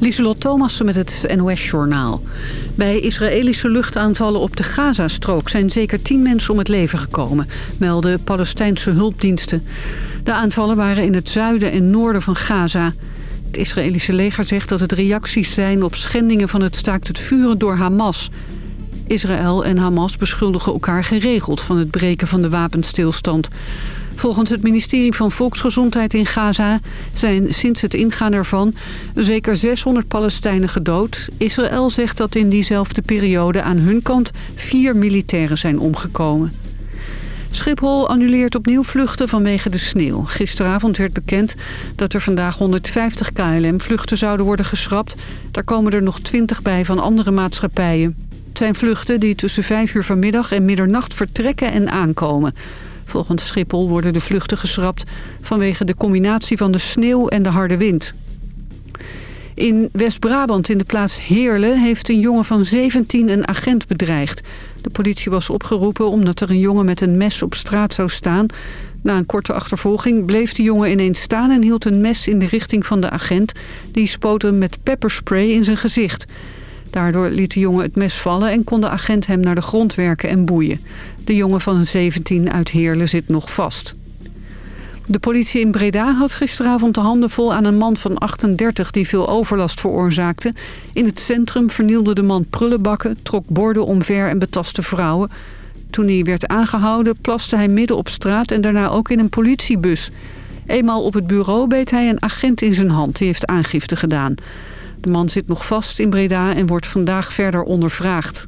Lieselot Thomassen met het NOS-journaal. Bij Israëlische luchtaanvallen op de Gazastrook zijn zeker tien mensen om het leven gekomen, melden Palestijnse hulpdiensten. De aanvallen waren in het zuiden en noorden van Gaza. Het Israëlische leger zegt dat het reacties zijn op schendingen van het staakt het vuren door Hamas. Israël en Hamas beschuldigen elkaar geregeld van het breken van de wapenstilstand. Volgens het ministerie van Volksgezondheid in Gaza zijn sinds het ingaan ervan zeker 600 Palestijnen gedood. Israël zegt dat in diezelfde periode aan hun kant vier militairen zijn omgekomen. Schiphol annuleert opnieuw vluchten vanwege de sneeuw. Gisteravond werd bekend dat er vandaag 150 KLM-vluchten zouden worden geschrapt. Daar komen er nog 20 bij van andere maatschappijen. Het zijn vluchten die tussen 5 uur vanmiddag en middernacht vertrekken en aankomen. Volgens Schiphol worden de vluchten geschrapt vanwege de combinatie van de sneeuw en de harde wind. In West-Brabant in de plaats Heerlen heeft een jongen van 17 een agent bedreigd. De politie was opgeroepen omdat er een jongen met een mes op straat zou staan. Na een korte achtervolging bleef de jongen ineens staan en hield een mes in de richting van de agent. Die spoot hem met pepperspray in zijn gezicht. Daardoor liet de jongen het mes vallen en kon de agent hem naar de grond werken en boeien. De jongen van 17 uit Heerlen zit nog vast. De politie in Breda had gisteravond de handen vol aan een man van 38 die veel overlast veroorzaakte. In het centrum vernielde de man prullenbakken, trok borden omver en betastte vrouwen. Toen hij werd aangehouden plaste hij midden op straat en daarna ook in een politiebus. Eenmaal op het bureau beet hij een agent in zijn hand. Die heeft aangifte gedaan. De man zit nog vast in Breda en wordt vandaag verder ondervraagd.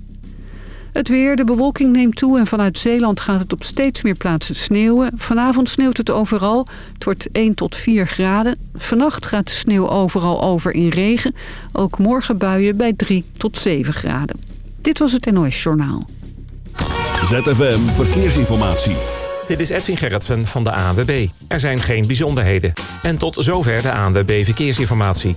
Het weer, de bewolking neemt toe en vanuit Zeeland gaat het op steeds meer plaatsen sneeuwen. Vanavond sneeuwt het overal. Het wordt 1 tot 4 graden. Vannacht gaat de sneeuw overal over in regen. Ook morgen buien bij 3 tot 7 graden. Dit was het NOS Journaal. ZFM Verkeersinformatie. Dit is Edwin Gerritsen van de ANWB. Er zijn geen bijzonderheden. En tot zover de ANWB Verkeersinformatie.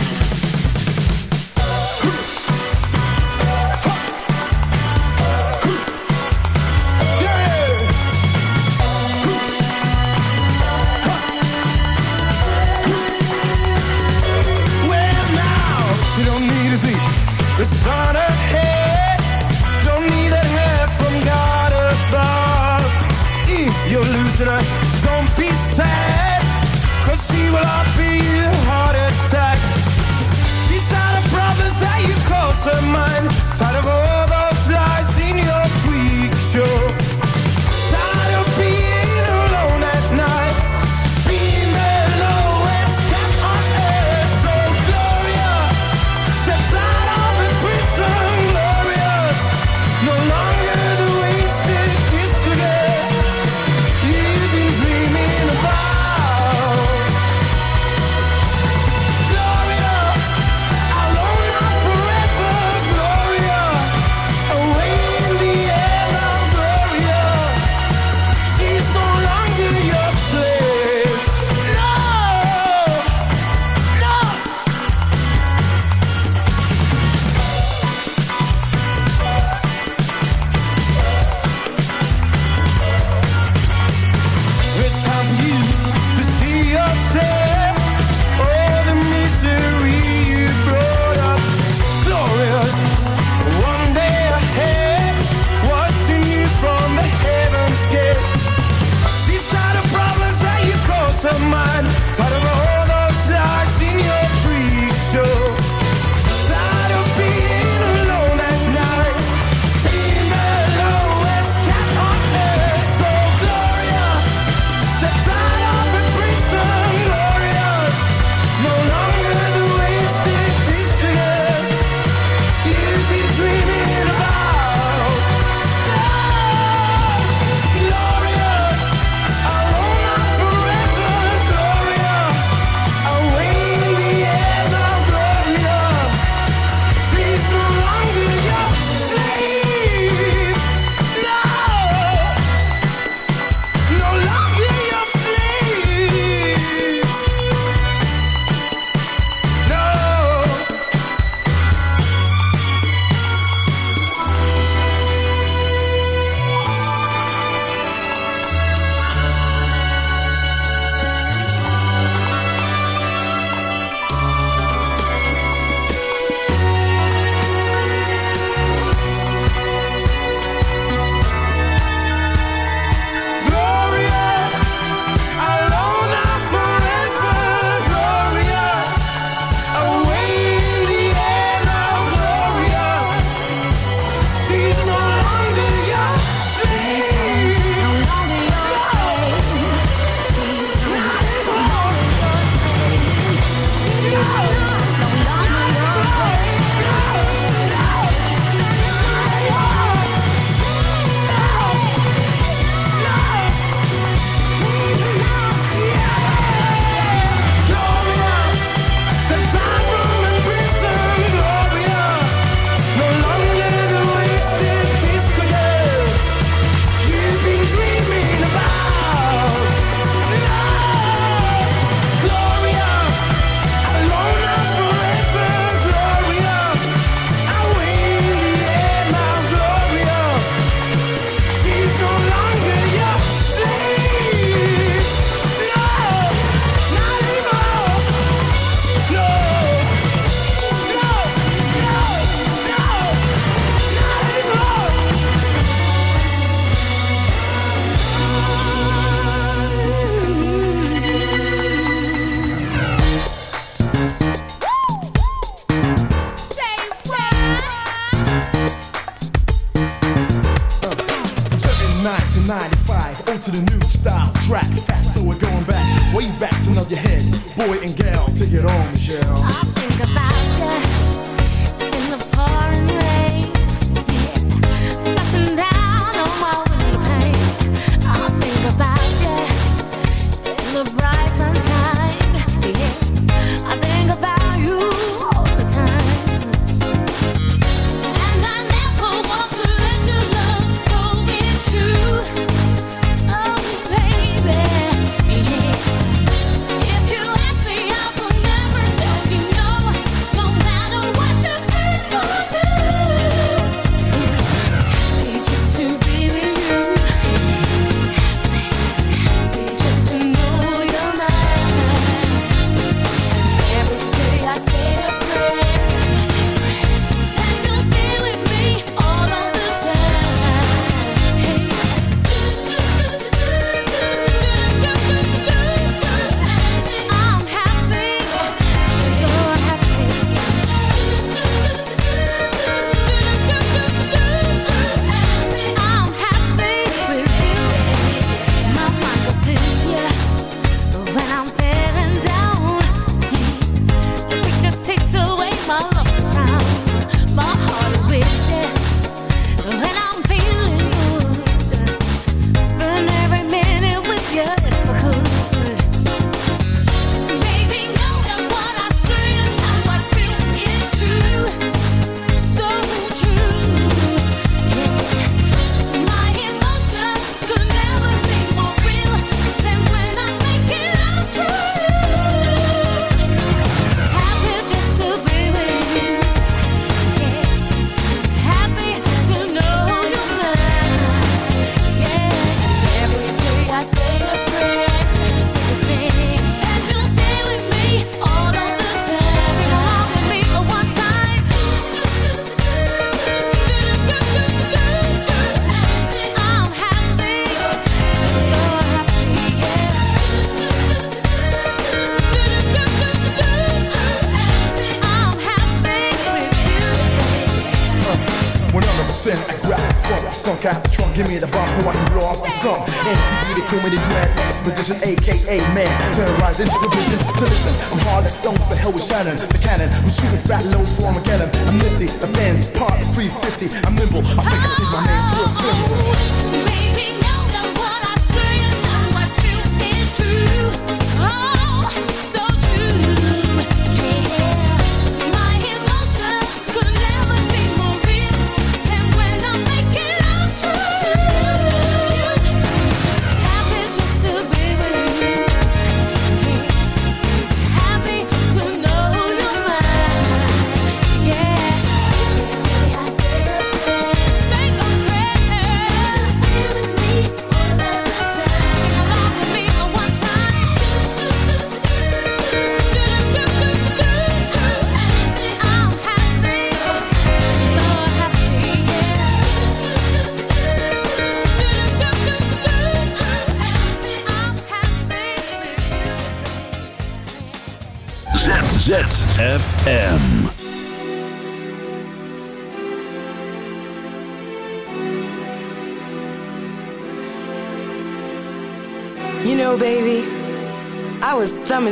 vision, aka man. Terrorizing the vision to listen. I'm hard like stones, the hell with Shannon, the cannon. I'm shooting fat loads for Armageddon. I'm nifty, the fans part 350. I'm nimble, I think I take my name to a symbol.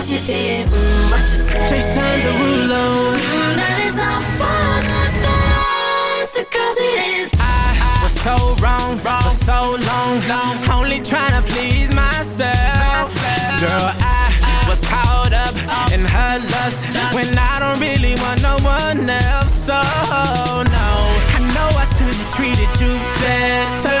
Cause you did. Mm, what you say? Jason Derulo. Mm, that it's all for the best, cause it is. I was so wrong for so long, only trying to please myself. Girl, I was caught up in her lust when I don't really want no one else. So no, I know I should have treated you better,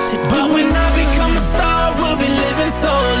So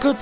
good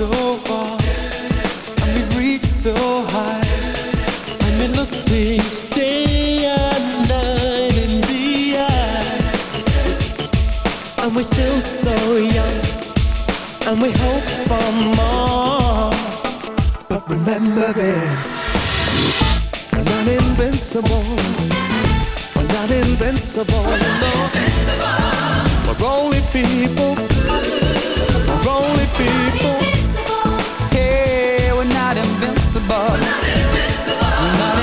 so far and we've reached so high. and we look this day and night in the eye, and we're still so young, and we hope for more. But remember this: we're not invincible. We're not invincible. We're, not invincible. we're only people. We're only people. invincible. We're not invincible. We're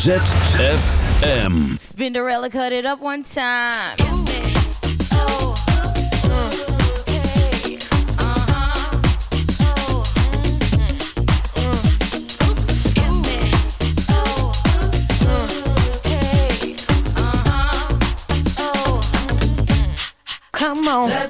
ZFM. Spinderella cut it up one time. Come on. Let's